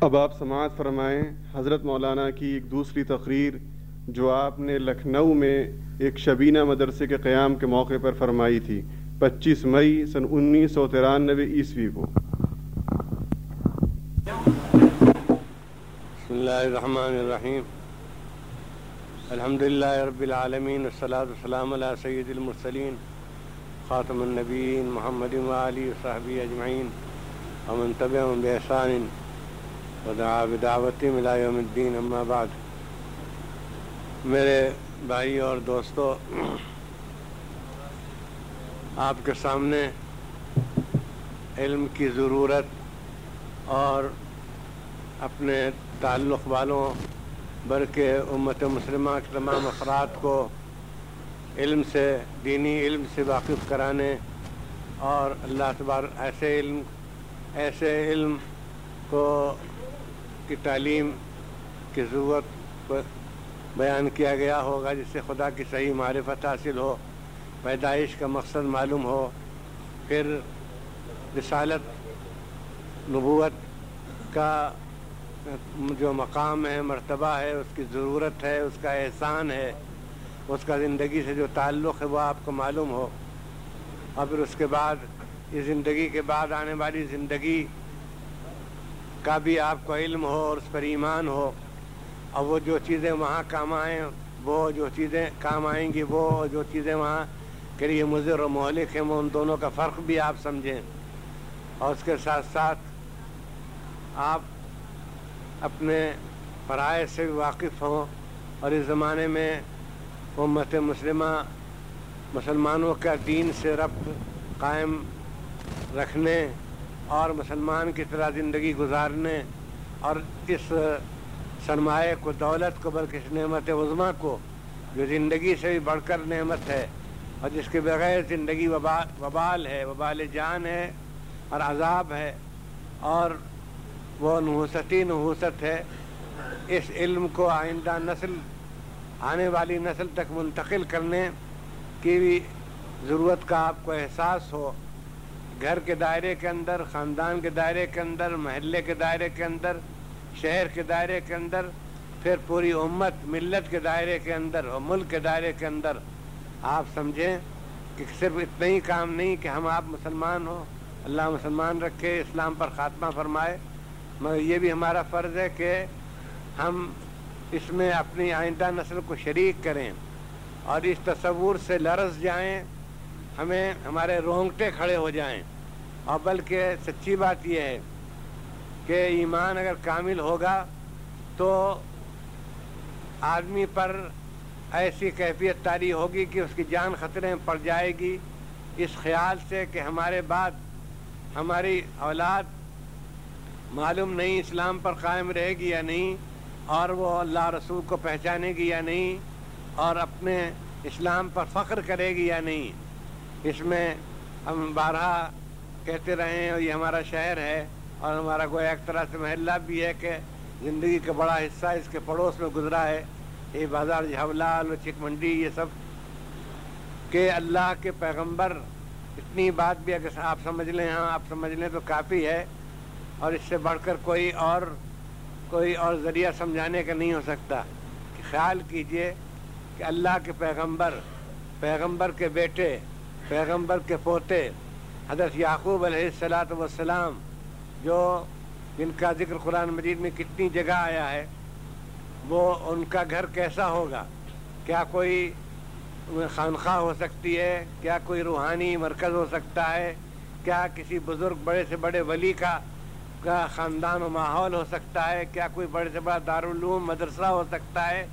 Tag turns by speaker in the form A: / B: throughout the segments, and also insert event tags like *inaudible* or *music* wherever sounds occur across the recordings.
A: اب آپ سماعت فرمائیں، حضرت مولانا کی ایک دوسری تقریر جو آپ نے لکھنؤ میں ایک شبینہ مدرسے کے قیام کے موقع پر فرمائی تھی، پچیس مئی سن انیس سو ترانوے عیسوی کو۔
B: بسم اللہ الرحمن الرحیم۔ الحمد للہ رب العالمین، والصلاة والسلام علی سید المرسلین، خاتم النبیین محمد وآلہ وصحبہ اجمعین، ومن تبعهم بإحسان ودعا بدعوتهم الى یوم الدین اما بعد. میرے بھائی اور دوستو، آپ کے سامنے علم کی ضرورت اور اپنے تعلق والوں، بلکہ امت مسلمہ کے تمام افراد کو علم سے، دینی علم سے واقف کرانے اور اللہ تبار، ایسے علم ایسے علم کو کی تعلیم کی ضرورت کو بیان کیا گیا ہوگا، جس سے خدا کی صحیح معرفت حاصل ہو، پیدائش کا مقصد معلوم ہو، پھر رسالت، نبوت کا جو مقام ہے، مرتبہ ہے، اس کی ضرورت ہے، اس کا احسان ہے، اس کا زندگی سے جو تعلق ہے، وہ آپ کو معلوم ہو۔ اور پھر اس کے بعد، اس زندگی کے بعد آنے والی زندگی کا بھی آپ کو علم ہو اور اس پر ایمان ہو اور وہ جو چیزیں وہاں کام آئیں، وہ جو چیزیں کام آئیں گی، وہ جو چیزیں وہاں کے لیے مضر و مہلک ہیں، وہ ان دونوں کا فرق بھی آپ سمجھیں۔ اور اس کے ساتھ ساتھ آپ اپنے فرائض سے بھی واقف ہوں اور اس زمانے میں امت مسلمہ مسلمانوں کا دین سے ربط قائم رکھنے اور مسلمان کی طرح زندگی گزارنے اور اس سرمایہ کو، دولت کو، بلکہ اس نعمت عظمہ کو جو زندگی سے بھی بڑھ کر نعمت ہے اور جس کے بغیر زندگی وبال ہے، وبال جان ہے اور عذاب ہے اور وہ نحوستی نحوست ہے، اس علم کو آئندہ نسل، آنے والی نسل تک منتقل کرنے کی بھی ضرورت کا آپ کو احساس ہو۔ گھر کے دائرے کے اندر، خاندان کے دائرے کے اندر، محلے کے دائرے کے اندر، شہر کے دائرے کے اندر، پھر پوری امت، ملت کے دائرے کے اندر اور ملک کے دائرے کے اندر۔ آپ سمجھیں کہ صرف اتنا ہی کام نہیں کہ ہم آپ مسلمان ہوں، اللہ مسلمان رکھے، اسلام پر خاتمہ فرمائے۔ مگر یہ بھی ہمارا فرض ہے کہ ہم اس میں اپنی آئندہ نسل کو شریک کریں اور اس تصور سے لرز جائیں ہمیں ہمارے رونگٹے کھڑے ہو جائیں۔ اور بلکہ سچی بات یہ ہے کہ ایمان اگر کامل ہوگا تو آدمی پر ایسی کیفیت تاری ہوگی کہ اس کی جان خطرے میں پڑ جائے گی۔ اس خیال سے کہ ہمارے بعد ہماری اولاد معلوم نہیں اسلام پر قائم رہے گی یا نہیں، اور وہ اللہ رسول کو پہچانے گی یا نہیں، اور اپنے اسلام پر فخر کرے گی یا نہیں۔ اس میں ہم بارہا کہتے رہے ہیں اور یہ ہمارا شہر ہے اور ہمارا گویا ایک طرح سے محلہ بھی ہے کہ زندگی کا بڑا حصہ اس کے پڑوس میں گزرا ہے۔ یہ بازار جھولال چک منڈی، یہ سب کہ اللہ کے پیغمبر اتنی بات بھی اگر آپ سمجھ لیں ہاں آپ سمجھ لیں تو کافی ہے۔ اور اس سے بڑھ کر کوئی اور کوئی اور ذریعہ سمجھانے کا نہیں ہو سکتا۔ کہ خیال کیجیے کہ اللہ کے پیغمبر پیغمبر کے بیٹے پیغمبر کے پوتے، حضرت یعقوب علیہ السلاۃ والسلام، جو جن کا ذکر قرآن مجید میں کتنی جگہ آیا ہے، وہ ان کا گھر کیسا ہوگا؟ کیا کوئی خانخواہ ہو سکتی ہے؟ کیا کوئی روحانی مرکز ہو سکتا ہے؟ کیا کسی بزرگ بڑے سے بڑے ولی کا کا خاندان و ماحول ہو سکتا ہے؟ کیا کوئی بڑے سے بڑا دارالعلوم مدرسہ ہو سکتا ہے؟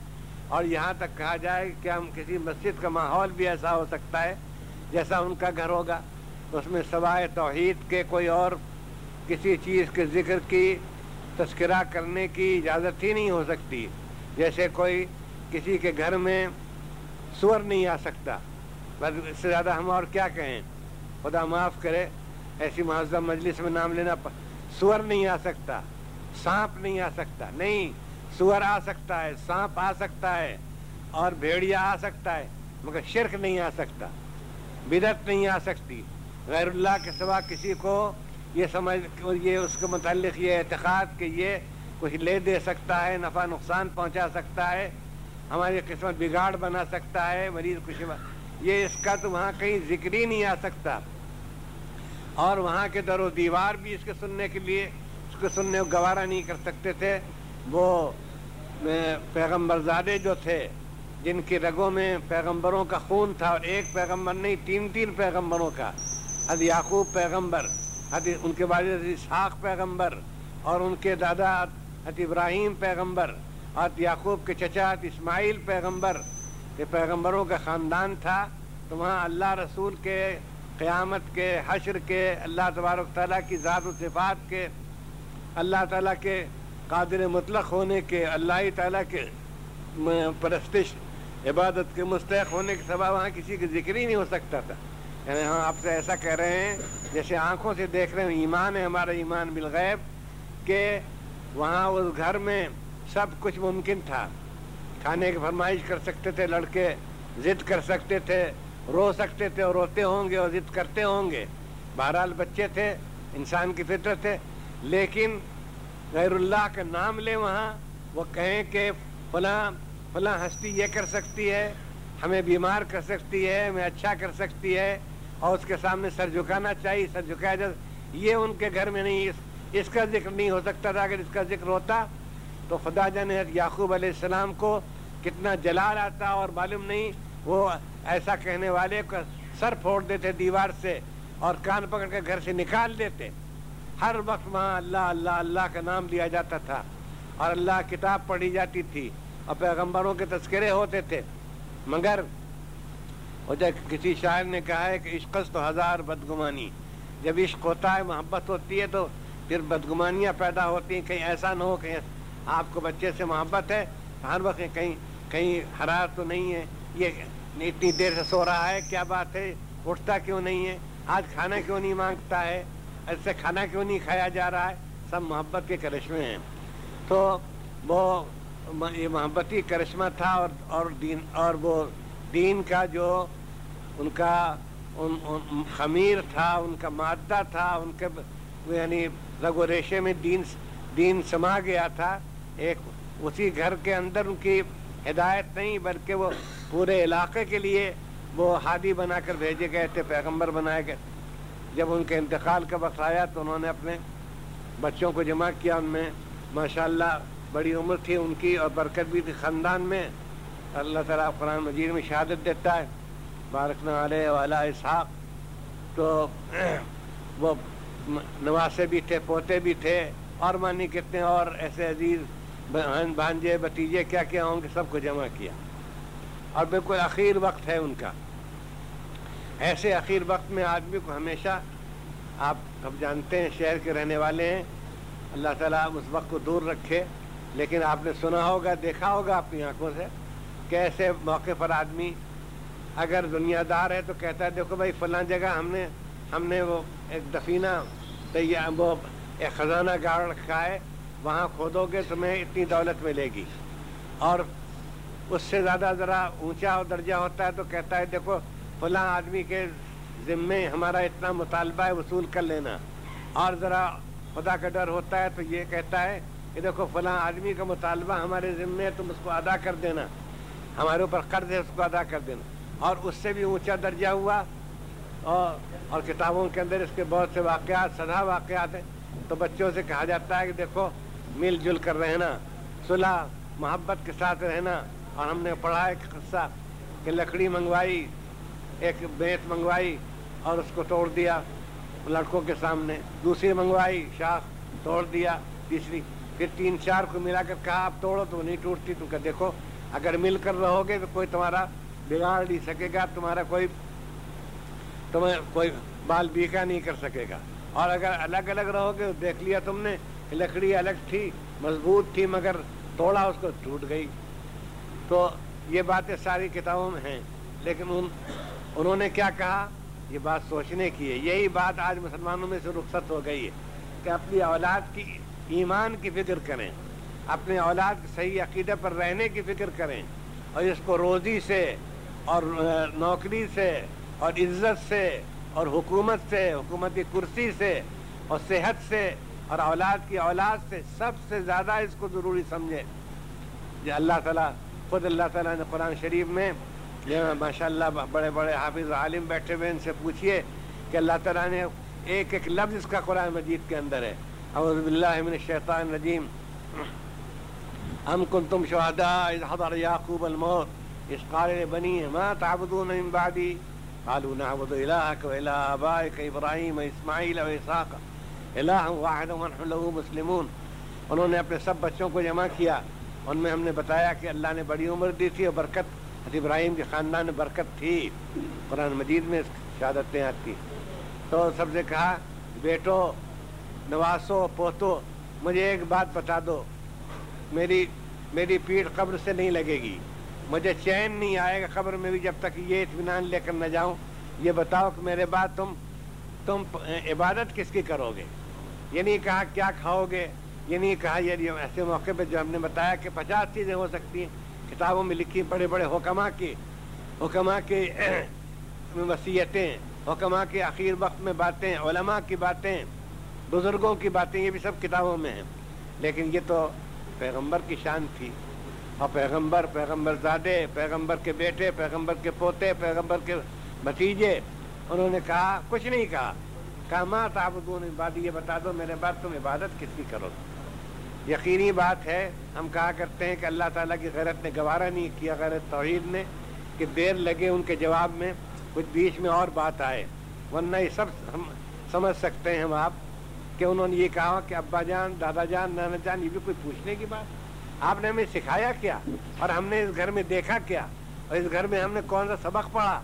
B: اور یہاں تک کہا جائے کہ ہم کسی مسجد کا ماحول بھی ایسا ہو سکتا ہے جیسا ان کا گھر ہوگا، اس میں سوائے توحید کے کوئی اور کسی چیز کے ذکر کی، تذکرہ کرنے کی اجازت ہی نہیں ہو سکتی۔ جیسے کوئی کسی کے گھر میں سور نہیں آ سکتا۔ بس اس سے زیادہ ہم اور کیا کہیں؟ خدا معاف کرے، ایسی معذم مجلس میں نام لینا سور نہیں آ سکتا۔ سانپ نہیں آ سکتا۔ نہیں، سور آ سکتا ہے، سانپ آ سکتا ہے اور بھیڑیا آ سکتا ہے، مگر شرک نہیں آ سکتا۔ بدت نہیں آ سکتی۔ غیر اللہ کے سوا کسی کو یہ سمجھ یہ اس کے متعلق یہ اعتقاد کہ یہ کچھ لے دے سکتا ہے، نفع نقصان پہنچا سکتا ہے، ہماری قسمت بگاڑ بنا سکتا ہے، مریض کچھ یہ اس کا تو وہاں کہیں ذکر ہی نہیں آ سکتا۔ اور وہاں کے در و دیوار بھی اس کے سننے کے لیے، اس کو سننے کو گوارا نہیں کر سکتے تھے۔ وہ پیغمبر زادے جو تھے جن کی رگوں میں پیغمبروں کا خون تھا اور ایک پیغمبر نہیں، تین تین پیغمبروں کا۔ حد یعقوب پیغمبر حد ان کے والد اسحاق پیغمبر اور ان کے دادا حد ابراہیم پیغمبر حد یعقوب کے چچا حد اسماعیل پیغمبر۔ یہ پیغمبروں کا خاندان تھا تو وہاں اللہ رسول کے، قیامت کے، حشر کے، اللہ تبارک تعالیٰ کی ذات و صفات کے، اللہ تعالیٰ کے قادر مطلق ہونے کے، اللہ تعالیٰ کے پرستش عبادت کے مستحق ہونے کے سبب وہاں کسی کا ذکر ہی نہیں ہو سکتا تھا۔ یعنی ہم آپ سے ایسا کہہ رہے ہیں، جیسے آنکھوں سے دیکھ رہے ہیں، ایمان ہے، ہمارا ایمان بالغیب، کہ وہاں اس گھر میں سب کچھ ممکن تھا۔ کھانے کی فرمائش کر سکتے تھے، لڑکے ضد کر سکتے تھے، رو سکتے تھے، اور روتے ہوں گے اور ضد کرتے ہوں گے۔ بہرحال بچے تھے، انسان کی فطرت تھے لیکن غیر اللہ کا نام لے وہاں، وہ کہیں کہ فلاں فلاں ہستی یہ کر سکتی ہے، ہمیں بیمار کر سکتی ہے، ہمیں اچھا کر سکتی ہے، اور اس کے سامنے سر جھکانا چاہیے، سر جھکایا جائے۔ یہ ان کے گھر میں نہیں، اس اس کا ذکر نہیں ہو سکتا تھا، اگر اس کا ذکر ہوتا تو خدا جان یعقوب علیہ السلام کو کتنا جلال آتا، اور معلوم نہیں، وہ ایسا کہنے والے کا سر پھوڑ دیتے دیوار سے اور کان پکڑ کے گھر سے نکال دیتے۔ ہر وقت وہاں اللہ اللہ اللہ کا نام لیا جاتا تھا، اور اللہ کتاب پڑھی جاتی تھی۔ اور پیغمبروں کے تذکرے ہوتے تھے۔ مگر کسی شاعر نے کہا ہے کہ عشق تو ہزار بدگمانی، جب عشق ہوتا ہے، محبت ہوتی ہے تو پھر بدگمانیاں پیدا ہوتی ہیں۔ کہیں ایسا نہ ہو کہیں آپ کو بچے سے محبت ہے، ہر وقت کہیں کہیں حرارت تو نہیں ہے۔ یہ اتنی دیر سے سو رہا ہے، کیا بات ہے؟ اٹھتا کیوں نہیں ہے؟ آج کھانا کیوں نہیں مانگتا ہے؟ ایسے کھانا کیوں نہیں کھایا جا رہا ہے؟ سب محبت کے کرشمے ہیں۔ تو وہ یہ محبتی کرشمہ تھا اور اور دین، اور وہ دین کا جو ان کا ان خمیر تھا، ان کا مادہ تھا، ان کے یعنی رگ و ریشے میں دین دین سما گیا تھا۔ ایک اسی گھر کے اندر ان کی ہدایت نہیں، بلکہ وہ پورے علاقے کے لیے وہ ہادی بنا کر بھیجے گئے تھے، پیغمبر بنائے گئے جب ان کے انتقال کا وقت آیا تو انہوں نے اپنے بچوں کو جمع کیا، ان میں ماشاء اللہ بڑی عمر تھی ان کی اور برکت بھی تھی خاندان میں۔ اللہ تعالیٰ قرآن مجید میں شہادت دیتا ہے۔ بارکن علیہ والا اسحاق۔ تو *clears throat* وہ نواسے بھی تھے، پوتے بھی تھے۔ اور مانی کتنے اور ایسے عزیز بھانجے بتیجے کیا کیا ہوں گے؟ سب کو جمع کیا۔ اور بالکل اخیر وقت ہے ان کا۔ ایسے اخیر وقت میں آدمی کو ہمیشہ آپ اب جانتے ہیں، شہر کے رہنے والے ہیں۔ اللہ تعالیٰ اس وقت کو دور رکھے۔ لیکن آپ نے سنا ہوگا، دیکھا ہوگا اپنی آنکھوں سے کہ ایسے موقع پر آدمی اگر دنیا دار ہے تو کہتا ہے، دیکھو بھائی، فلاں جگہ ہم نے ہم نے وہ ایک دفینہ وہ ایک خزانہ گاڑ رکھا ہے وہاں کھودو گے تمہیں اتنی دولت ملے گی۔ اور اس سے زیادہ ذرا اونچا درجہ ہوتا ہے تو کہتا ہے، دیکھو فلاں آدمی کے ذمے ہمارا اتنا مطالبہ ہے، وصول کر لینا۔ اور ذرا خدا کا ڈر ہوتا ہے تو یہ کہتا ہے کہ دیکھو فلاں آدمی کا مطالبہ ہمارے ذمے ہے، تم اس کو ادا کر دینا۔ ہمارے اوپر قرض ہے، اس کو ادا کر دینا۔ اور اس سے بھی اونچا درجہ ہوا۔ اور اور کتابوں کے اندر اس کے بہت سے واقعات سدا واقعات ہیں۔ تو بچوں سے کہا جاتا ہے کہ دیکھو، مل جل کر رہنا۔ صلح، محبت کے ساتھ رہنا۔ اور ہم نے پڑھا ایک قصہ کہ لکڑی منگوائی، ایک بیت منگوائی اور اس کو توڑ دیا لڑکوں کے سامنے۔ دوسری منگوائی، شاخ توڑ دیا۔ تیسری پھر تین چار کو ملا کر کہا آپ توڑو تو نہیں ٹوٹتی تو کہ دیکھو، اگر مل کر رہو گے تو کوئی تمہارا بگاڑ نہیں سکے گا، تمہارا کوئی تمہیں کوئی بال بیکا نہیں کر سکے گا۔ اور اگر الگ الگ رہو گے دیکھ لیا تم نے، لکڑی الگ تھی، مضبوط تھی، مگر توڑا اس کو ٹوٹ گئی۔ تو یہ باتیں ساری کتابوں میں ہیں، لیکن ان، انہوں نے کیا کہا؟ یہ بات سوچنے کی ہے۔ یہی بات آج مسلمانوں میں سے رخصت ہو گئی ہے کہ اپنی اولاد کی ایمان کی فکر کریں، اپنے اولاد صحیح عقیدے پر رہنے کی فکر کریں اور اس کو روزی سے اور نوکری سے اور عزت سے اور حکومت سے، حکومتی کرسی سے اور صحت سے اور اولاد کی اولاد سے سب سے زیادہ اس کو ضروری سمجھے جو اللہ تعالیٰ، خود اللہ تعالیٰ نے قرآن شریف میں ماشاء اللہ بڑے بڑے حافظ عالم بیٹھے ہوئے ان سے پوچھیے کہ اللہ تعالیٰ نے ایک ایک لفظ اس کا قرآن مجید کے اندر ہے۔ اعوذ باللہ من الشیطان الرجیم۔ ام کنتم شہداء اذ حضر یعقوب الموت۔ اس قال بنی ما تعبدون من بعدی؟ قالوا نعبد الہک و الہ آبائک ابراہیم و اسماعیل و اسحاق۔ الہ واحد ونحن له مسلمون۔ انہوں نے اپنے سب بچوں کو جمع کیا۔ ان میں ہم نے بتایا کہ اللہ نے بڑی عمر دی تھی اور برکت۔ حضرت ابراہیم کے خاندان میں برکت تھی۔ قرآن مجید میں شہادتیں آتی تو سب سے کہا، بیٹو نواسو پوتو، مجھے ایک بات بتا دو۔ میری میری پیٹھ قبر سے نہیں لگے گی۔ مجھے چین نہیں آئے گا قبر میں بھی جب تک یہ اطمینان لے کر نہ جاؤں۔ یہ بتاؤ کہ میرے بعد تم تم عبادت کس کی کرو گے؟ یہ نہیں کہا کیا کھاؤ گے؟ یہ نہیں کہا یہ ایسے موقع پہ جو ہم نے بتایا کہ پچاس چیزیں ہو سکتی ہیں۔ کتابوں میں لکھی بڑے بڑے حکمہ کی حکمہ کی وصیتیں حکمہ کے اخیر وقت میں باتیں، علماء کی باتیں۔ بزرگوں کی باتیں یہ بھی سب کتابوں میں ہیں۔ لیکن یہ تو پیغمبر کی شان تھی۔ اور پیغمبر پیغمبر زادے، پیغمبر کے بیٹے، پیغمبر کے پوتے، پیغمبر کے بھتیجے۔ انہوں نے کہا، کچھ نہیں کہا۔ کہا، ماں تعبدون عبادی، یہ بتا دو میرے بعد تم عبادت کس کی کرو۔ یقینی بات ہے، ہم کہا کرتے ہیں کہ اللہ تعالیٰ کی غیرت نے گوارا نہیں کیا، غیرت توحید نے، کہ دیر لگے ان کے جواب میں، کچھ بیچ میں اور بات آئے۔ ورنہ یہ سب ہم سمجھ سکتے ہیں ہم آپ کہ انہوں نے یہ کہا کہ ابا جان، دادا جان، نانا جان، یہ بھی کوئی پوچھنے کی بات؟ آپ نے ہمیں سکھایا کیا؟ اور ہم نے اس گھر میں دیکھا کیا؟ اور اس گھر میں ہم نے کون سا سبق پڑھا؟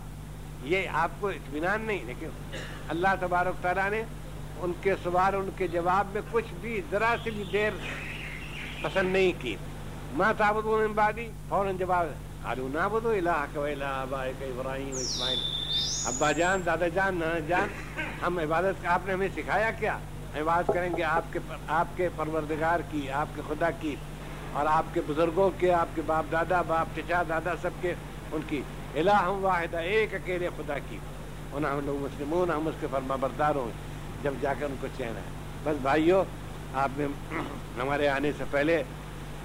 B: یہ آپ کو اطمینان نہیں، لیکن اللہ تبارک تعالیٰ نے ان کے سوال، ان کے جواب میں کچھ بھی ذرا سی بھی دیر پسند نہیں کی۔ ماں تابت بادی فوراً جواب آلو نہ الہ ابراہیم اسماعیل ابا جان، دادا جان، نانا جان، ہم عبادت، آپ نے ہمیں سکھایا کیا؟ عبادت کریں گے آپ کے آپ کے پروردگار کی، آپ کے خدا کی اور آپ کے بزرگوں کے، آپ کے باپ دادا، باپ چچا دادا سب کے، ان کی الہ واحدہ ایک اکیلے خدا کی۔ انہیں ہم لوگ مسلمون، ہم اس کے فرما بردار ہوں۔ جب جا کر ان کو چین ہے۔ بس بھائیوں آپ نے *clears throat* ہمارے آنے سے پہلے،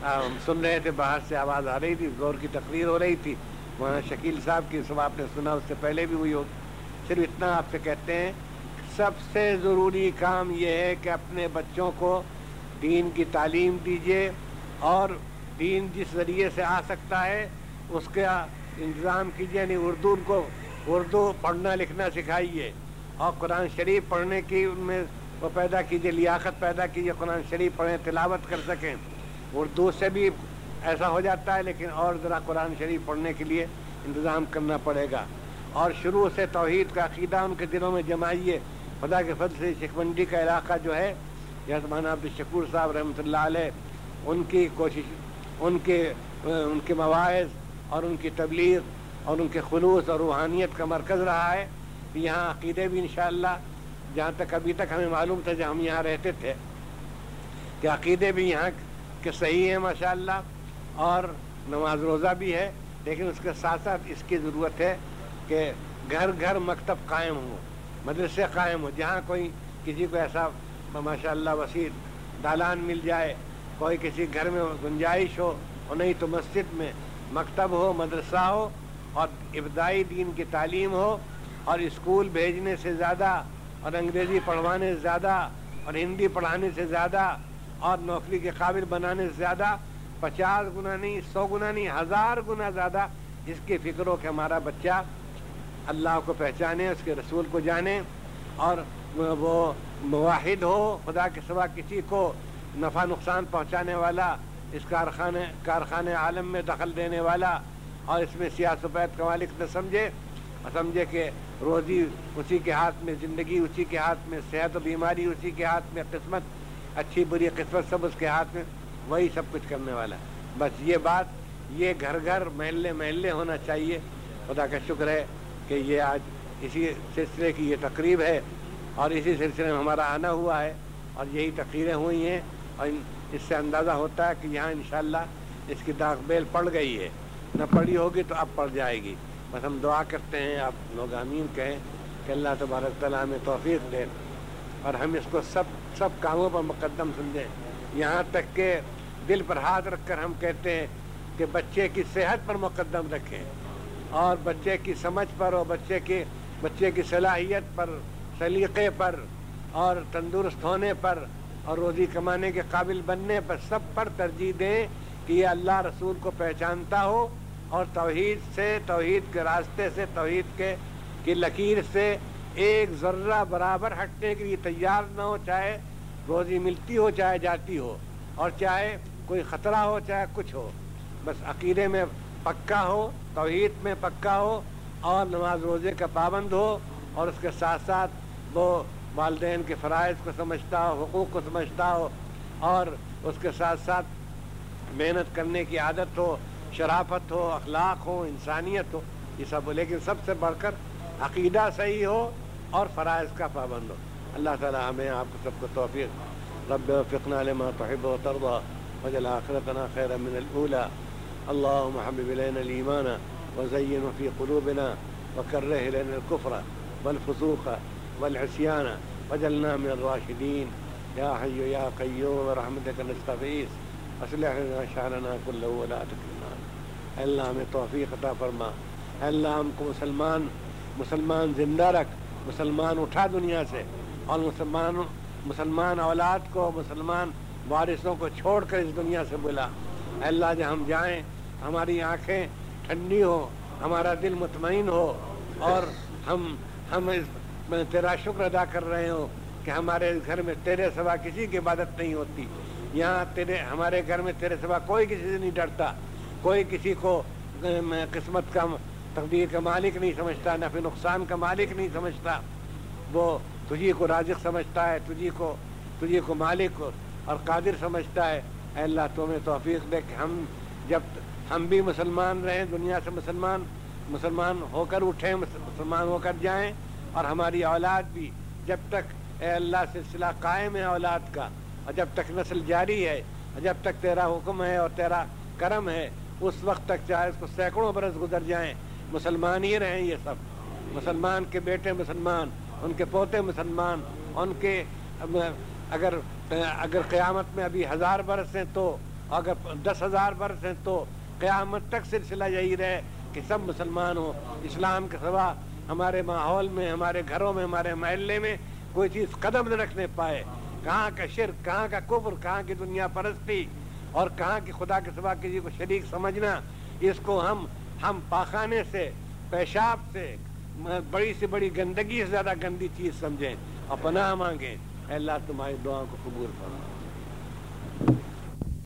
B: ہم سن رہے تھے، باہر سے آواز آ رہی تھی، زور کی تقریر ہو رہی تھی۔ وہاں شکیل صاحب کی سب آپ نے سنا، اس سے پہلے بھی ہوئی ہو۔ صرف اتنا آپ سے کہتے ہیں سب سے ضروری کام یہ ہے کہ اپنے بچوں کو دین کی تعلیم دیجیے اور دین جس ذریعے سے آ سکتا ہے، اس کا انتظام کیجیے یعنی اردو کو، اردو پڑھنا لکھنا سکھائیے اور قرآن شریف پڑھنے کی ان میں وہ پیدا کیجیے لیاقت پیدا کیجیے قرآن شریف پڑھیں، تلاوت کر سکیں۔ اردو سے بھی ایسا ہو جاتا ہے، لیکن اور ذرا قرآن شریف پڑھنے کے لیے انتظام کرنا پڑے گا۔ اور شروع سے توحید کا عقیدہ ان کے دلوں میں جمائیے۔ خدا کے فضل سے شیخ منڈی کا علاقہ جو ہے یسمانہ عبد الشکور صاحب رحمۃ اللہ علیہ، ان کی کوشش، ان کے ان کے مواعظ اور ان کی تبلیغ اور ان کے خلوص اور روحانیت کا مرکز رہا ہے۔ یہاں عقیدے بھی انشاءاللہ، جہاں تک ابھی تک ہمیں معلوم تھا جب ہم یہاں رہتے تھے، کہ عقیدے بھی یہاں کہ صحیح ہے ماشاء اللہ اور نماز روزہ بھی ہے، لیکن اس کے ساتھ ساتھ اس کی ضرورت ہے کہ گھر گھر مکتب قائم ہو مدرسے قائم ہو جہاں کوئی کسی کو ایسا ماشاء اللہ وسیع دالان مل جائے، کوئی کسی گھر میں گنجائش ہو، اور نہیں تو مسجد میں مکتب ہو، مدرسہ ہو، اور ابتدائی دین کی تعلیم ہو، اور اسکول بھیجنے سے زیادہ، اور انگریزی پڑھوانے سے زیادہ، اور ہندی پڑھانے سے زیادہ، اور نوکری کے قابل بنانے سے زیادہ، پچاس گنا نہیں، سو گنا نہیں، ہزار گنا زیادہ، اس کی فکر ہو کہ ہمارا بچہ اللہ کو پہچانے، اس کے رسول کو جانے اور وہ مواحد ہو، خدا کے سوا کسی کو نفع نقصان پہنچانے والا، اس کارخانے کارخانے عالم میں دخل دینے والا اور اس میں سیاست و پید کا مالک نہ سمجھے اور سمجھے کہ روزی اسی کے ہاتھ میں، زندگی اسی کے ہاتھ میں، صحت و بیماری اسی کے ہاتھ میں، قسمت اچھی بری قسمت سب اس کے ہاتھ میں، وہی سب کچھ کرنے والا ہے۔ بس یہ بات، یہ گھر گھر محلے محلے ہونا چاہیے۔ خدا کا شکر ہے کہ یہ آج اسی سلسلے کی یہ تقریب ہے اور اسی سلسلے میں ہمارا آنا ہوا ہے اور یہی تقریریں ہوئی ہیں اور اس سے اندازہ ہوتا ہے کہ یہاں انشاءاللہ اس کی داغ بیل پڑ گئی ہے۔ نہ پڑی ہوگی تو اب پڑ جائے گی۔ بس ہم دعا کرتے ہیں، آپ لوگ امین کہیں کہ اللہ تبارک تعالیٰ ہمیں توفیق دے اور ہم اس کو سب سب کاموں پر مقدم سمجھیں۔ یہاں تک کہ دل پر ہاتھ رکھ کر ہم کہتے ہیں کہ بچے کی صحت پر مقدم رکھیں۔ اور بچے کی سمجھ پر اور بچے کی بچے کی صلاحیت پر، سلیقے پر اور تندرست ہونے پر اور روزی کمانے کے قابل بننے پر سب پر ترجیح دیں کہ یہ اللہ رسول کو پہچانتا ہو اور توحید سے، توحید کے راستے سے، توحید کے کی لکیر سے ایک ذرہ برابر ہٹنے کے لیے تیار نہ ہو، چاہے روزی ملتی ہو، چاہے جاتی ہو اور چاہے کوئی خطرہ ہو، چاہے کچھ ہو۔ بس عقیدے میں پکا ہو۔ توحید میں پکا ہو اور نماز روزے کا پابند ہو اور اس کے ساتھ ساتھ وہ والدین کے فرائض کو سمجھتا ہو، حقوق کو سمجھتا ہو اور اس کے ساتھ ساتھ محنت کرنے کی عادت ہو، شرافت ہو، اخلاق ہو، انسانیت ہو، یہ سب ہو۔ لیکن سب سے بڑھ کر عقیدہ صحیح ہو اور فرائض کا پابند ہو۔ اللہ تعالیٰ ہمیں آپ کو سب کو توفیق، رب فقنا لما تحب و ترضى وجل آخرتنا خيرا من الأولى۔ اللهم حبب إلينا الإيمان وزين في قلوبنا وكره إلينا الكفر والفسوق والعصيان وجلنا من الراشدين. يا حي يا قيوم، برحمتك نستغيث. اصلح لنا شأننا كله ولا تكلنا. اللہ ہمیں توفیق عطا فرما. اللہ ہم کو مسلمان مسلمان زندہ رکھ. مسلمان اٹھا دنیا سے. اور مسلمان مسلمان اولاد کو، مسلمان وارثوں کو چھوڑ کر اس دنیا سے بلا. اللہ جب ہم جائیں ہماری آنکھیں ٹھنڈی ہو ہمارا دل مطمئن ہو اور ہم ہم تیرا شکر ادا کر رہے ہوں کہ ہمارے گھر میں تیرے سوا کسی کی عبادت نہیں ہوتی۔ یہاں تیرے، ہمارے گھر میں تیرے سوا کوئی کسی سے نہیں ڈرتا۔ کوئی کسی کو قسمت کا تقدیر کا مالک نہیں سمجھتا، نفع، نقصان کا مالک نہیں سمجھتا۔ وہ تجھی کو رازق سمجھتا ہے تجھی کو تجھی کو مالک اور قادر سمجھتا ہے۔ اے اللہ، تمہیں توفیق دے کہ ہم جب ہم بھی مسلمان رہیں، دنیا سے مسلمان مسلمان ہو کر اٹھیں، مسلمان ہو کر جائیں، اور ہماری اولاد بھی جب تک اے اللہ سلسلہ قائم ہے اولاد کا، اور جب تک نسل جاری ہے، اور جب تک تیرا حکم ہے اور تیرا کرم ہے، اس وقت تک چاہے اس کو سینکڑوں برس گزر جائیں۔ مسلمان ہی رہیں یہ سب۔ مسلمان کے بیٹے مسلمان، ان کے پوتے مسلمان، ان کے اگر اگر قیامت میں ابھی ہزار برس ہیں تو، اگر دس ہزار برس ہیں تو قیامت تک سلسلہ یہی رہے کہ سب مسلمان ہوں، اسلام کے سوا ہمارے ماحول میں، ہمارے گھروں میں، ہمارے محلے میں کوئی چیز قدم نہ رکھنے پائے۔ کہاں کا شرک، کہاں کا کفر، کہاں کی دنیا پرستی؟ اور کہاں کی خدا کے سوا کسی کو شریک سمجھنا؟ اس کو ہم ہم پاخانے سے، پیشاب سے، بڑی سے بڑی گندگی سے زیادہ گندی چیز سمجھیں اور پناہ مانگیں اللہ تمہاری دعاؤں کو قبول کرو